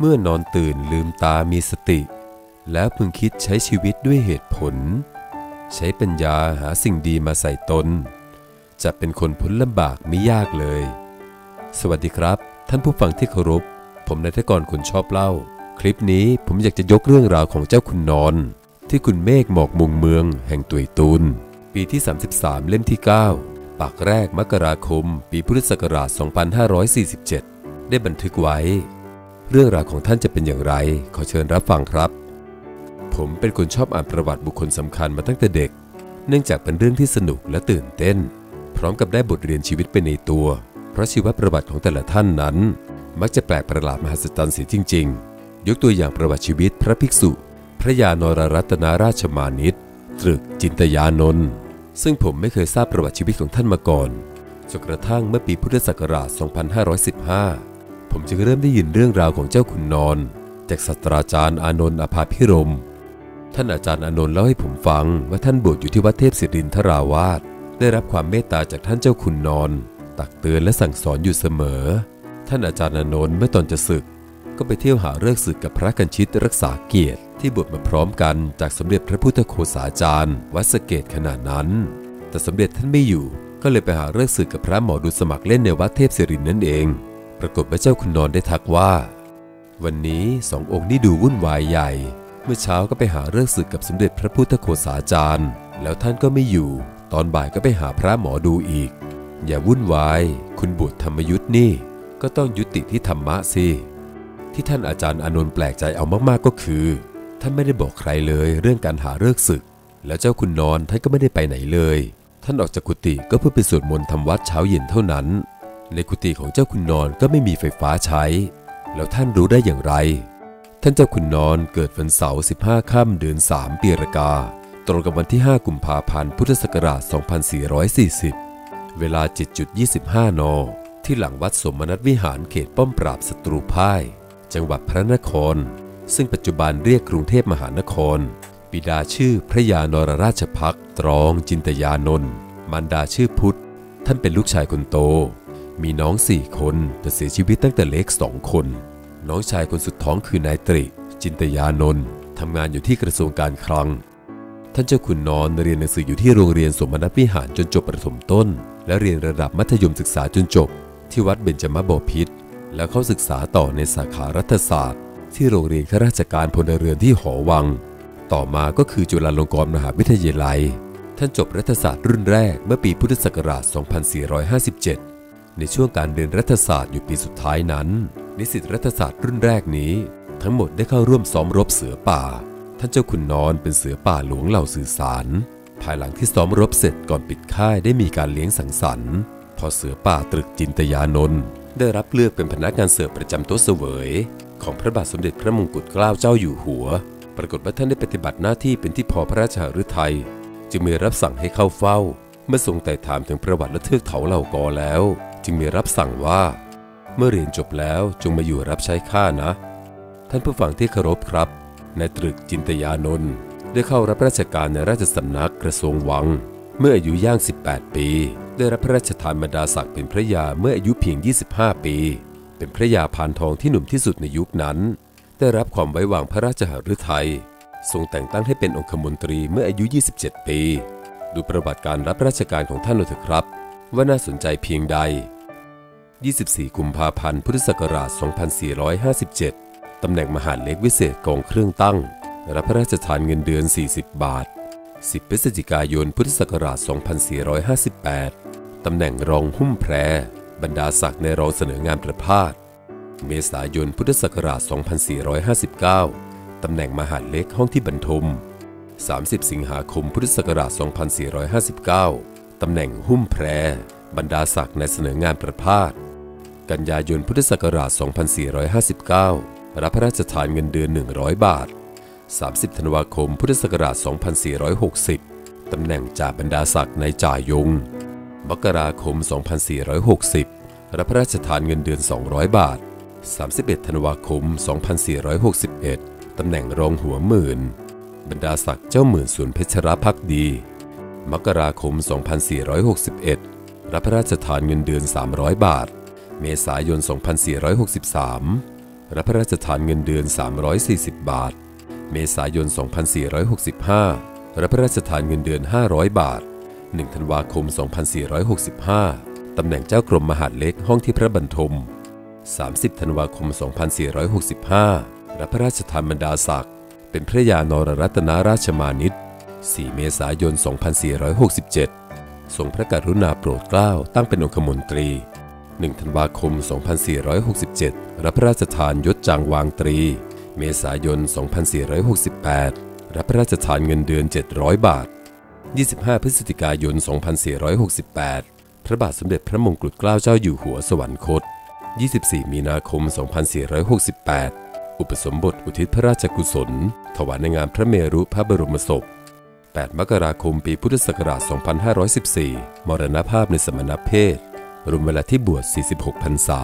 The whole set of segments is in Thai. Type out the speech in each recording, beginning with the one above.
เมื่อนอนตื่นลืมตามีสติ แล้วพึงคิดใช้ชีวิตด้วยเหตุผล ใช้ปัญญาหาสิ่งดีมาใส่ตน จะเป็นคนพ้นลำบากไม่ยากเลย สวัสดีครับ ท่านผู้ฟังที่เคารพ ผมนายทกรคุณชอบเล่า คลิปนี้ผมอยากจะยกเรื่องราวของเจ้าคุณนอน ที่คุณเมฆหมอกมุงเมือง แห่งตุยตูนปีที่ 33 เล่มที่ 9 ปากแรกมกราคม ปีพุทธศักราช 2547 ได้บันทึกไว้ เรื่องราวของท่านจะเป็นอย่างไร ขอเชิญรับฟังครับ ผมเป็นคนชอบอ่านประวัติบุคคลสำคัญมาตั้งแต่เด็ก เนื่องจากเป็นเรื่องที่สนุกและตื่นเต้น พร้อมกับได้บทเรียนชีวิตไปในตัว เพราะชีวประวัติของแต่ละท่านนั้น มักจะแปลกประหลาดมหัศจรรย์เสียจริง ๆ ยกตัวอย่างประวัติชีวิตพระภิกษุ พระยานรรัตนาราชมานิตตรึกจินตยานนท์ซึ่งผมไม่เคยทราบประวัติชีวิตของท่านมาก่อนจนกระทั่งเมื่อปีพุทธศักราช 2515 ผมจึงเริ่มได้ยินเรื่องราวของเจ้าขุนนอน จากศาสตราจารย์อานนท์อภาพิรม ท่านอาจารย์อานนท์เล่าให้ผมฟังว่าท่านบวชอยู่ที่วัดเทพศิรินทราวาสได้รับความเมตตาจากท่านเจ้าขุนนอน ตักเตือนและสั่งสอนอยู่เสมอ ท่านอาจารย์อานนท์เมื่อตอนจะศึก ก็ไปเที่ยวหาเลิกศึกกับพระกันชิตรักษาเกียรติ ที่บวชมาพร้อมกันจากสมเด็จพระพุทธโฆษาจารย์ วัดสเกตขนาดนั้น แต่สมเด็จท่านไม่อยู่ก็เลยไปหาเลิกศึกกับพระหมอดูสมัครเล่นในวัดเทพศิรินนั่นเอง ปรากฏว่าเจ้าคุณนอนได้ทักว่า วันนี้สององค์นี่ดูวุ่นวายใหญ่ เมื่อเช้าก็ไปหาเรื่องศึกกับสมเด็จพระพุทธโฆษาจารย์ แล้วท่านก็ไม่อยู่ ตอนบ่ายก็ไปหาพระหมอดูอีก อย่าวุ่นวาย คุณบวชธรรมยุทธ์นี่ ก็ต้องยุติที่ธรรมะสิที่ท่านอาจารย์อนนท์แปลกใจเอามากๆก็คือ ท่านไม่ได้บอกใครเลยเรื่องการหาเลิกศึก แล้วเจ้าคุณนอนท่านก็ไม่ได้ไปไหนเลย ท่านออกจากกุฏิก็เพื่อไปสวดมนต์ทำวัดเช้าเย็นเท่านั้น ในกุฏิของเจ้าคุณนอนก็ไม่มีไฟฟ้าใช้ แล้วท่านรู้ได้อย่างไร ท่านเจ้าคุณนอนเกิดวันเสาร์15 ค่ำเดือน 3 ปีรากา ตรงกับวันที่ 5 กุมภาพันธ์ พุทธศักราช 2440 เวลา 7.25 น ที่หลังวัดสมนัตวิหารเขตป้อมปราบศัตรูพ่าย จังหวัดพระนคร ซึ่งปัจจุบันเรียกกรุงเทพมหานคร บิดาชื่อพระยานรราชพักตรองจินตยานนท์มารดาชื่อพุทธ ท่านเป็นลูกชายคนโต มีน้องสี่คนแต่เสียชีวิตตั้งแต่เล็กสองคน น้องชายคนสุดท้องคือนายตริจินตยานนท์ทำงานอยู่ที่กระทรวงการคลัง ท่านเจ้าขุนนอนเรียนหนังสืออยู่ที่โรงเรียนสมณวิหารจนจบประถมต้น และเรียนระดับมัธยมศึกษาจนจบ ที่วัดเบญจมบพิตรแล้วเข้าศึกษาต่อในสาขารัฐศาสตร์ ที่โรงเรียนข้าราชการพลเรือนที่หอวัง ต่อมาก็คือจุฬาลงกรณ์มหาวิทยาลัย ท่านจบรัฐศาสตร์รุ่นแรกเมื่อปีพุทธศักราช 2457 ในช่วงการเรียนรัฐศาสตร์อยู่ปีสุดท้ายนั้น นิสิตรัฐศาสตร์รุ่นแรกนี้ ทั้งหมดได้เข้าร่วมซ้อมรบเสือป่า ท่านเจ้าขุนนอนเป็นเสือป่าหลวงเหล่าสื่อสาร ภายหลังที่ซ้อมรบเสร็จก่อนปิดค่ายได้มีการเลี้ยงสังสรรค์ พอเสือป่าตรึกจินตยานนท์ได้รับเลือกเป็นพนักงานเสิร์ฟประจำโต๊ะเสวย ของพระบาทสมเด็จพระมงกุฎเกล้าเจ้าอยู่หัว ปรากฏว่าท่านได้ปฏิบัติหน้าที่เป็นที่พอพระราชหฤทัยจึงมีรับสั่งให้เข้าเฝ้า เมื่อทรงไต่ถามถึงประวัติและเทือกเขาเหล่ากอแล้ว จึงมีรับสั่งว่า เมื่อเรียนจบแล้วจงมาอยู่รับใช้ข้านะ ท่านผู้ฟังที่เคารพครับนายตรึกจินตยานนท์ได้เข้ารับราชการในราชสำนักกระทรวงวัง เมื่ออายุย่าง 18 ปี ได้รับพระราชทานบรรดาศักดิ์เป็นพระยาเมื่ออายุเพียง 25 ปี เป็นพระยาพานทองที่หนุ่มที่สุดในยุคนั้น ได้รับความไว้วางพระราชหฤทัยทรงแต่งตั้งให้เป็นองคมนตรีเมื่ออายุ 27 ปี ดูประวัติการรับราชการของท่านหน่อยเถอะครับ ว่าน่าสนใจเพียงใด 24 กุมภาพันธ์พุทธศักราช 2457 ตำแหน่งมหาดเล็กวิเศษกองเครื่องตั้ง รับพระราชทานเงินเดือน 40 บาท 10 พฤศจิกายน พุทธศักราช 2458 ตำแหน่งรองหุ้มแพร บรรดาศักดิ์ในรองเสนองานประพาส เมษายน พุทธศักราช 2459 ตำแหน่งมหาดเล็กห้องที่บรรทม 30 สิงหาคม พุทธศักราช 2459 ตำแหน่งหุ้มแพรบรรดาศักดิ์ในเสนองานประพาส กันยายนพุทธศักราช 2459 รับพระราชทานเงินเดือน 100 บาท 30 ธันวาคมพุทธศักราช 2460 ตำแหน่งจ่าบรรดาศักดิ์ในจ่ายง มกราคม 2460 รับพระราชทานเงินเดือน 200 บาท 31 ธันวาคม 2461 ตำแหน่งรองหัวหมื่น บรรดาศักดิ์เจ้าหมื่นส่วนเพชรพักดี มกราคม 2461 รับพระราชทานเงินเดือน 300 บาท เมษายน 2463 รับพระราชทานเงินเดือน 340 บาท เมษายน 2465 รับพระราชทานเงินเดือน 500 บาท 1 ธันวาคม 2465 ตำแหน่งเจ้ากรมมหาดเล็กห้องที่พระบรรทม 30 ธันวาคม 2465 รับพระราชทานบรรดาศักดิ์ เป็นพระยานรรัตนาราชมานิต4 เมษายน 2467 ทรงพระกรุณาโปรดเกล้าตั้งเป็นองคมนตรี 1 ธันวาคม 2467 รับพระราชทานยศจางวางตรี เมษายน 2468 รับพระราชทานเงินเดือน 700 บาท 25 พฤศจิกายน 2468 พระบาทสมเด็จพระมงกุฎเกล้าเจ้าอยู่หัวสวรรคต 24 มีนาคม 2468 อุปสมบทอุทิศพระราชกุศล ถวายในงานพระเมรุพระบรมศพ 8 มกราคม ปีพุทธศักราช 2514 มรณภาพในสมณเพศ รวมเวลาที่บวช 46 พรรษา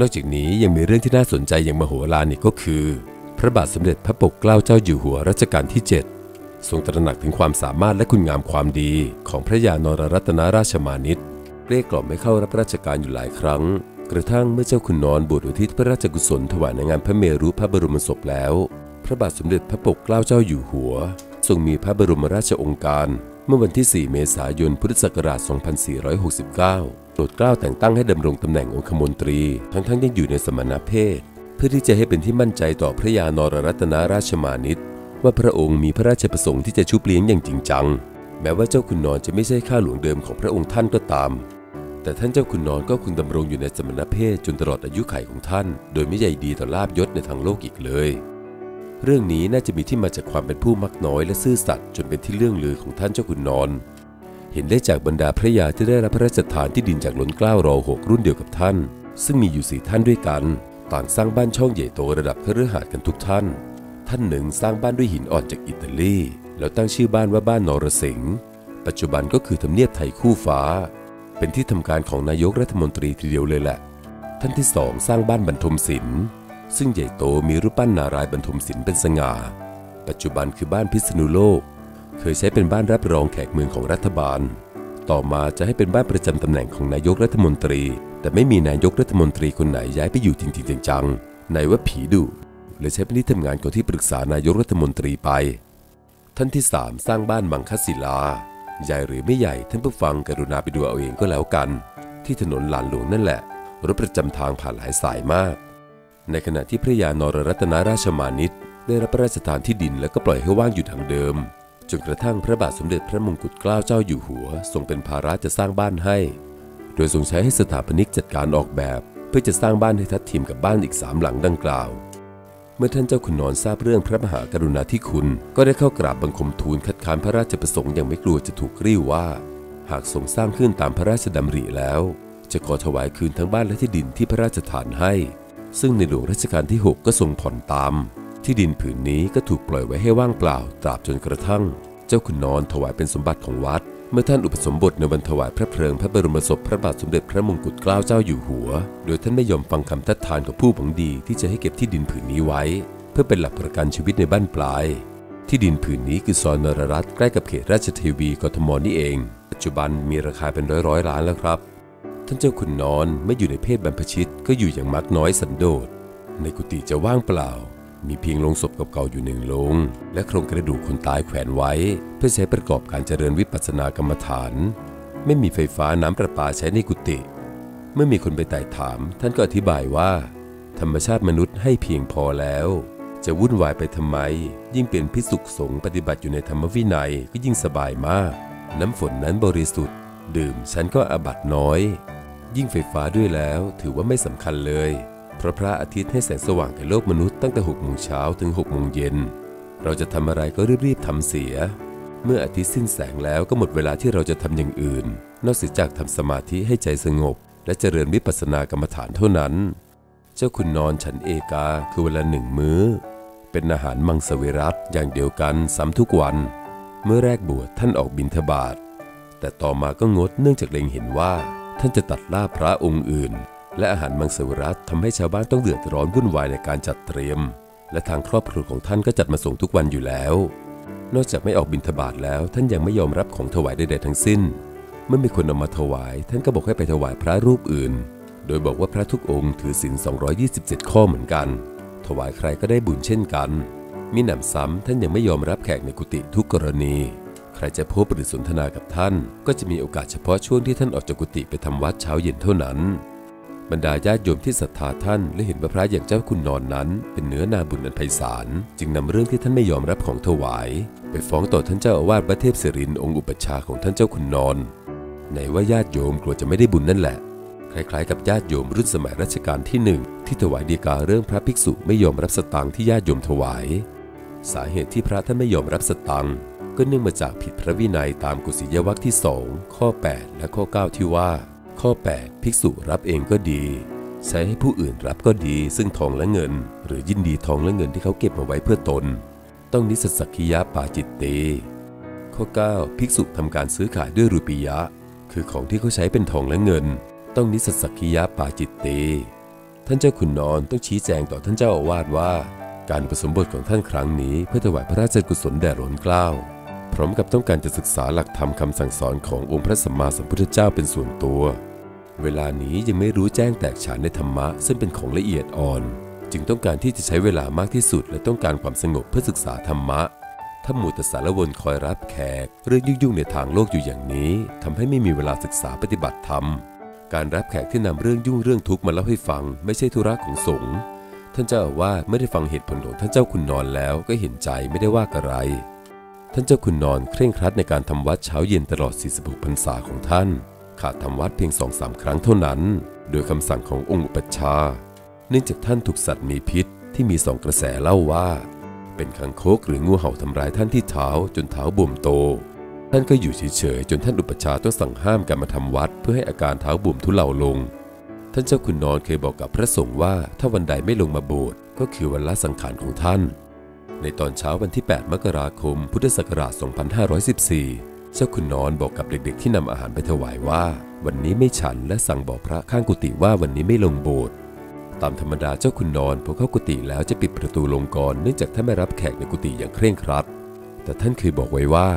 นอกจากนี้ยังมีเรื่องที่น่าสนใจอย่างมโหฬารอีกก็คือ พระบาทสมเด็จพระปกเกล้าเจ้าอยู่หัวรัชกาลที่ 7 ทรงตระหนักถึงความสามารถและคุณงามความดีของพระยานรรัตนราชมานิตเกลี้ยกล่อมไม่เข้ารับราชการอยู่หลายครั้ง กระทั่งเมื่อเจ้าคุณนอนบวชอุทิศพระราชกุศลถวายในงานพระเมรุพระบรมศพแล้ว พระบาทสมเด็จพระปกเกล้าเจ้าอยู่หัว ทรงมีพระบรมราชองค์การ เมื่อวันที่ 4 เมษายน พุทธศักราช 2469 โปรดเกล้าแต่งตั้งให้ดำรงตำแหน่งองคมนตรี ทั้งๆยังอยู่ในสมณเพศ เพื่อที่จะให้เป็นที่มั่นใจต่อพระยานรรัตนราชมานิตว่าพระองค์มีพระราชประสงค์ที่จะชุบเลี้ยงอย่างจริงจัง แม้ว่าเจ้าคุณนอนจะไม่ใช่ข้าหลวงเดิมของพระองค์ท่านก็ตาม แต่ท่านเจ้าคุณนอนก็คงดำรงอยู่ในสมณเพศจนตลอดอายุขัยของท่าน โดยไม่ใยดีต่อลาบยศในทางโลกอีกเลย เรื่องนี้น่าจะมีที่มาจากความเป็นผู้มักน้อยและซื่อสัตย์จนเป็นที่เรื่องลือของท่านเจ้าคุณนอน เห็นได้จากบรรดาพระยาที่ได้รับพระราชทานที่ดินจากล้นเกล้ารอหกรุ่นเดียวกับท่าน ซึ่งมีอยู่สี่ท่านด้วยกัน ต่างสร้างบ้านช่องใหญ่โตระดับคฤหาสน์กันทุกท่าน ท่านหนึ่งสร้างบ้านด้วยหินอ่อนจากอิตาลีแล้วตั้งชื่อบ้านว่าบ้านนรสิงห์ปัจจุบันก็คือทำเนียบไทยคู่ฟ้า เป็นที่ทำการของนายกรัฐมนตรีทีเดียวเลยแหละ ท่านที่สองสร้างบ้านบรรทมศิลป์ซึ่งใหญ่โตมีรูปปั้นนารายบรรทมศิลป์เป็นสง่า ปัจจุบันคือบ้านพิษณุโลก เคยใช้เป็นบ้านรับรองแขกเมืองของรัฐบาล ต่อมาจะให้เป็นบ้านประจำตำแหน่งของนายกรัฐมนตรี แต่ไม่มีนายกรัฐมนตรีคนไหนย้ายไปอยู่จริงๆจังๆไหนว่าผีดุเลยใช้เป็นที่ทำงานของที่ปรึกษานายกรัฐมนตรีไป ท่านที่สามสร้างบ้านมังคศิลา ใหญ่หรือไม่ใหญ่ท่านผู้ฟังกรุณาไปดูเอาเองก็แล้วกัน ที่ถนนลานหลวงนั่นแหละรถประจำทางผ่านหลายสายมาก ในขณะที่พระยานรรัตนราชมานิตได้รับพระราชทานที่ดินแล้วก็ปล่อยให้ว่างอยู่ทางเดิม จนกระทั่งพระบาทสมเด็จพระมงกุฎเกล้าเจ้าอยู่หัวทรงเป็นภาระจะสร้างบ้านให้ โดยทรงใช้ให้สถาปนิกจัดการออกแบบ เพื่อจะสร้างบ้านให้ทัดเทียมกับบ้านอีกสามหลังดังกล่าว เมื่อท่านเจ้าคุณนอนทราบเรื่องพระมหากรุณาธิคุณ ก็ได้เข้ากราบบังคมทูลคัดค้านพระราชประสงค์อย่างไม่กลัวจะถูกกริ้วว่า หากทรงสร้างขึ้นตามพระราชดำริแล้ว จะขอถวายคืนทั้งบ้านและที่ดินที่พระราชทานให้ ซึ่งในหลวงรัชกาลที่ 6 ก็ทรงผ่อนตาม ที่ดินผืนนี้ก็ถูกปล่อยไว้ให้ว่างเปล่าตราบจนกระทั่ง เจ้าคุณนอนถวายเป็นสมบัติของวัด เมื่อท่านอุปสมบทในวันถวายพระเพลิงพระบรมศพพระบาทสมเด็จพระมงกุฎเกล้าเจ้าอยู่หัว โดยท่านไม่ยอมฟังคำทัดทานของผู้หวังดีที่จะให้เก็บที่ดินผืนนี้ไว้ เพื่อเป็นหลักประกันชีวิตในบ้านปลาย ที่ดินผืนนี้คือซอยนรรัตน์ใกล้กับเขตราชเทวีกทมนี่เอง ปัจจุบันมีราคาเป็นร้อยร้อยล้านแล้วครับ ท่านเจ้าคุณนอนไม่อยู่ในเพศบรรพชิตก็อยู่อย่างมักน้อยสันโดษในกุฏิจะว่างเปล่า มีเพียงโลงศพเก่าๆอยู่หนึ่งโลง และโครงกระดูกคนตายแขวนไว้ เพื่อใช้ประกอบการเจริญวิปัสสนากรรมฐาน ไม่มีไฟฟ้าน้ำประปาใช้ในกุฏิเมื่อมีคนไปไต่ถาม ท่านก็อธิบายว่า ธรรมชาติมนุษย์ให้เพียงพอแล้ว จะวุ่นวายไปทำไม ยิ่งเป็นพิสุขสงฆ์ปฏิบัติอยู่ในธรรมวินัยก็ยิ่งสบายมาก น้ำฝนนั้นบริสุทธิ์ ดื่มฉันก็อาบัตน้อย ยิ่งไฟฟ้าด้วยแล้วถือว่าไม่สำคัญเลย พราะพระอาทิตย์ให้แสงสว่างแก่โลกมนุษย์ตั้งแต่6โมงเช้าถึง6โมงเย็น เราจะทำอะไรก็รีบๆทำเสีย เมื่ออาทิตย์สิ้นแสงแล้วก็หมดเวลาที่เราจะทำอย่างอื่น นอกจากทำสมาธิให้ใจสงบ และเจริญวิปัสสนากรรมฐานเท่านั้น เจ้าคุณนอนฉันเอกาคือเวลาหนึ่งมื้อ เป็นอาหารมังสวิรัตอย่างเดียวกันซ้ำทุกวัน เมื่อแรกบวชท่านออกบิณฑบาตแต่ต่อมาก็งดเนื่องจากเล็งเห็นว่า ท่านจะตัดล่าพระองค์อื่น และอาหารมังสวิรัตทำให้ชาวบ้านต้องเดือดร้อนวุ่นวายในการจัดเตรียม และทางครอบครัวของท่านก็จัดมาส่งทุกวันอยู่แล้ว นอกจากไม่ออกบิณฑบาตแล้ว ท่านยังไม่ยอมรับของถวายใดๆทั้งสิ้น เมื่อมีคนเอามาถวาย ท่านก็บอกให้ไปถวายพระรูปอื่น โดยบอกว่าพระทุกองค์ถือศีล227 ข้อเหมือนกัน ถวายใครก็ได้บุญเช่นกันมิหนำซ้ำท่านยังไม่ยอมรับแขกในกุฏิทุกกรณี ใครจะพบหรือสนทนากับท่าน ก็จะมีโอกาสเฉพาะช่วงที่ท่านออกจากกุฏิไปทำวัดเช้าเย็นเท่านั้น บรรดาญาติโยมที่ศรัทธาท่าน และเห็นว่าพระอย่างเจ้าคุณนอนนั้น เป็นเนื้อนาบุญอันไพศาลจึงนำเรื่องที่ท่านไม่ยอมรับของถวาย ไปฟ้องต่อท่านเจ้าอาวาสวัดเทพศิรินองค์อุปชาของท่านเจ้าคุณนอนไหนว่าญาติโยมกลัวจะไม่ได้บุญนั่นแหละคล้ายๆกับญาติโยมรุ่นสมัยรัชกาลที่หนึ่งที่ถวายดีกาเรื่องพระภิกษุไม่ยอมรับสตางค์ที่ญาติโยมถวาย สาเหตุที่พระท่านไม่ยอมรับสตังค์ก็เนื่องมาจากผิดพระวินัยตามกุศิยวัคที่สองข้อ 8 และข้อ 9 ที่ว่า ข้อ 8 ภิกษุรับเองก็ดี ใช้ให้ผู้อื่นรับก็ดี ซึ่งทองและเงิน หรือยินดีทองและเงินที่เขาเก็บมาไว้เพื่อตน ต้องนิสสักคิยะปาจิตเตข้อ 9 ภิกษุทำการซื้อขายด้วยรูปียะ คือของที่เขาใช้เป็นทองและเงิน ต้องนิสสักคิยะปาจิตเตท่านเจ้าขุนนอนต้องชี้แจงต่อท่านเจ้าอาวาสว่า การผสมบทของท่านครั้งนี้เพื่อถวายพระราชกุศลแด่หลนเกล้าพร้อมกับต้องการจะศึกษาหลักธรรมคำสั่งสอนขององค์พระสัมมาสัมพุทธเจ้าเป็นส่วนตัว เวลานี้ยังไม่รู้แจ้งแตกฉานในธรรมะซึ่งเป็นของละเอียดอ่อน จึงต้องการที่จะใช้เวลามากที่สุด และต้องการความสงบเพื่อศึกษาธรรมะถ้าหมู่ตสารวนคอยรับแขก เรื่องยุ่งๆในทางโลกอยู่อย่างนี้ทำให้ไม่มีเวลาศึกษาปฏิบัติธรรม การรับแขกที่นำเรื่องยุ่งเรื่องทุกข์มาเล่าให้ฟัง ไม่ใช่ธุระของสงฆ์ท่านเจ้าอาวาไม่ได้ฟังเหตุผลของท่านเจ้าคุณนอนแล้วก็เห็นใจไม่ได้ว่าอะไร ท่านเจ้าคุณนอนเคร่งครัดในการทำวัดเช้าเย็นตลอด 46พรรษาของท่าน ขาดทำวัดเพียงสองสามครั้งเท่านั้น โดยคำสั่งขององค์อุปัชฌาย์เนื่องจากท่านถูกสัตว์มีพิษที่มีสองกระแสเล่าว่า เป็นคังคกหรืองูเห่าทำร้ายท่านที่เท้าจนเท้าบวมโต ท่านก็อยู่เฉยๆจนท่านอุปชาต้องสั่งห้ามการมาทำวัด เพื่อให้อาการเท้าบวมทุเลาลง ท่านเจ้าคุณนอนเคยบอกกับพระสงฆ์ว่าถ้าวันใดไม่ลงมาโบสถ์ก็คือวันละสังขารของท่าน ในตอนเช้าวันที่ 8 มกราคม พุทธศักราช 2514 เจ้าคุณนอนบอกกับเด็กๆที่นำอาหารไปถวายว่า วันนี้ไม่ฉันและสั่งบอกพระข้างกุฏิว่าวันนี้ไม่ลงโบสถ์ตามธรรมดาเจ้าคุณนอนพอเข้ากุฏิแล้วจะปิดประตูลงก่อนเนื่องจากท่านไม่รับแขกในกุฏิอย่างเคร่งครัด แต่ท่านเคยบอกไว้ว่า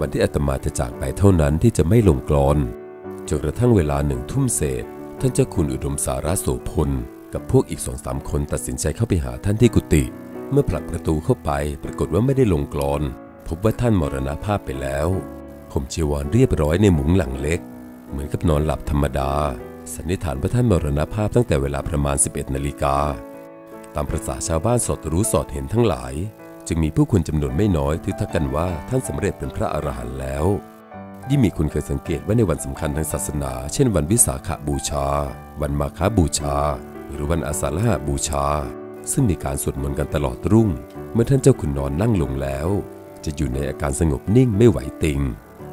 วันที่อาตมาจะจากไปเท่านั้นที่จะไม่ลงกรอนจนกระทั่งเวลาหนึ่งทุ่มเศษ ท่านเจ้าคุณอุดมสาระโสพล กับพวกอีกสองสามคนตัดสินใจเข้าไปหาท่านที่กุฏิเมื่อผลักประตูเข้าไปปรากฏว่าไม่ได้ลงกรอน พบว่าท่านมรณภาพไปแล้ว ผมจีวรเรียบร้อยในหมุงหลังเล็ก เหมือนกับนอนหลับธรรมดา สันนิษฐานว่าท่านมรณภาพตั้งแต่เวลาประมาณ 11 นาฬิกา ตามประษาชาวบ้านสอดรู้สอดเห็นทั้งหลาย จึงมีผู้คนจำนวนไม่น้อยที่ทักกันว่าท่านสำเร็จเป็นพระอรหันต์แล้ว ยิ่งมีคนเคยสังเกตว่าในวันสำคัญทางศาสนา เช่นวันวิสาขบูชา วันมาฆบูชา หรือวันอาสาฬหบูชา ซึ่งมีการสวดมนต์กันตลอดรุ่ง เมื่อท่านเจ้าคุณนอนนั่งลงแล้ว จะอยู่ในอาการสงบนิ่งไม่ไหวติง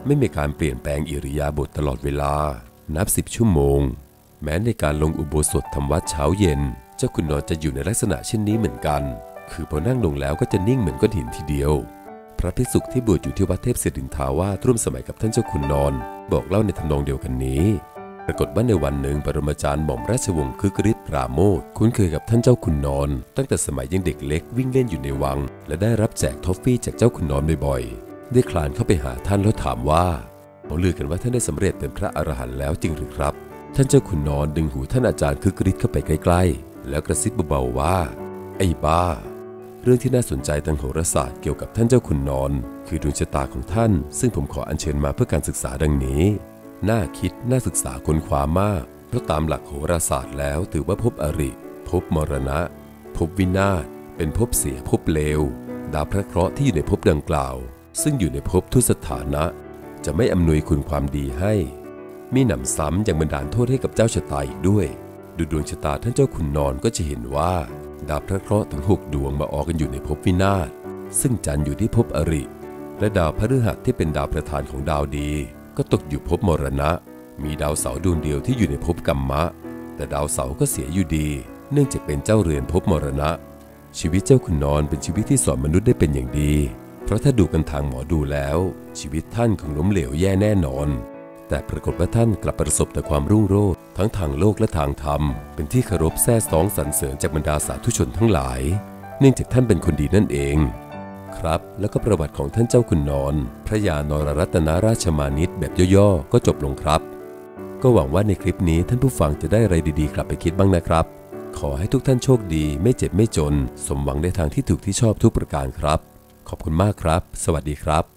ไม่มีการเปลี่ยนแปลงอิริยาบถตลอดเวลา นับสิบชั่วโมง แม้ในการลงอุโบสถทำวัดเช้าเย็น เจ้าคุณนอนจะอยู่ในลักษณะเช่นนี้เหมือนกัน คือพอนั่งลงแล้วก็จะนิ่งเหมือนก้อนหินทีเดียว พระภิกษุที่บวชอยู่ที่วัดเทพศิรินทาวาสร่วมสมัยกับท่านเจ้าคุณนอน บอกเล่าในทำนองเดียวกันนี้ ปรากฏว่าในวันหนึ่งปรมาจารย์หม่อมราชวงศ์คึกฤทธิ์ปราโมทคุ้นเคยกับท่านเจ้าคุณนอน ตั้งแต่สมัยยังเด็กเล็กวิ่งเล่นอยู่ในวัง และได้รับแจกทอฟฟี่จากเจ้าคุณนอนบ่อยๆ ได้คลานเข้าไปหาท่านแล้วถามว่าเขาลือกันว่าท่านได้สำเร็จเป็นพระอรหันต์แล้วจริงหรือครับ ท่านเจ้าคุณนอนดึงหูท่านอาจารย์คึกฤทธิ์เข้าไปใกล้ๆ แล้วกระซิบเบาๆว่า ไอ้บ้า เรื่องที่น่าสนใจทางโหราศาสตร์เกี่ยวกับท่านเจ้าคุณนอน คือดวงชะตาของท่าน ซึ่งผมขออัญเชิญมาเพื่อการศึกษาดังนี้ น่าคิดน่าศึกษาค้นคว้ามาก เพราะตามหลักโหราศาสตร์แล้วถือว่าภพอริภพมรณะภพวินาศเป็นภพเสียภพเลว ดาวพระเคราะห์ที่อยู่ในภพดังกล่าว ซึ่งอยู่ในภพทุสถานะ จะไม่อำนวยคุณความดีให้ มีหนำซ้ำยังบันดาลโทษให้กับเจ้าชะตาอีกด้วย ดูดวงชะตาท่านเจ้าคุณนอนก็จะเห็นว่า ดาวพระเคราะห์ถึงหกดวงมาออกกันอยู่ในภพวินาศซึ่งจันทร์อยู่ที่ภพอริ และดาวพฤหัสที่เป็นดาวประธานของดาวดี ก็ตกอยู่ภพมรณะ มีดาวเสาดวงเดียวที่อยู่ในภพกัมมะ แต่ดาวเสาก็เสียอยู่ดี เนื่องจากเป็นเจ้าเรือนภพมรณะ ชีวิตเจ้าคุณนอนเป็นชีวิตที่สอนมนุษย์ได้เป็นอย่างดี เพราะถ้าดูกันทางหมอดูแล้ว ชีวิตท่านคงล้มเหลวแย่แน่นอน แต่ปรากฏว่าท่านกลับประสบแต่ความรุ่งโรจน์ทั้งทางโลกและทางธรรม เป็นที่เคารพแท้สองสรรเสริญจากบรรดาสาธุชนทั้งหลาย เนื่องจากท่านเป็นคนดีนั่นเอง ครับ แล้วก็ประวัติของท่านเจ้าคุณนอน พระยานรรัตนาราชมานิตแบบย่อๆ ก็จบลงครับ ก็หวังว่าในคลิปนี้ท่านผู้ฟังจะได้อะไรดีๆ กลับไปคิดบ้างนะครับ ขอให้ทุกท่านโชคดี ไม่เจ็บไม่จน สมหวังในทางที่ถูกที่ชอบทุกประการครับ ขอบคุณมากครับ สวัสดีครับ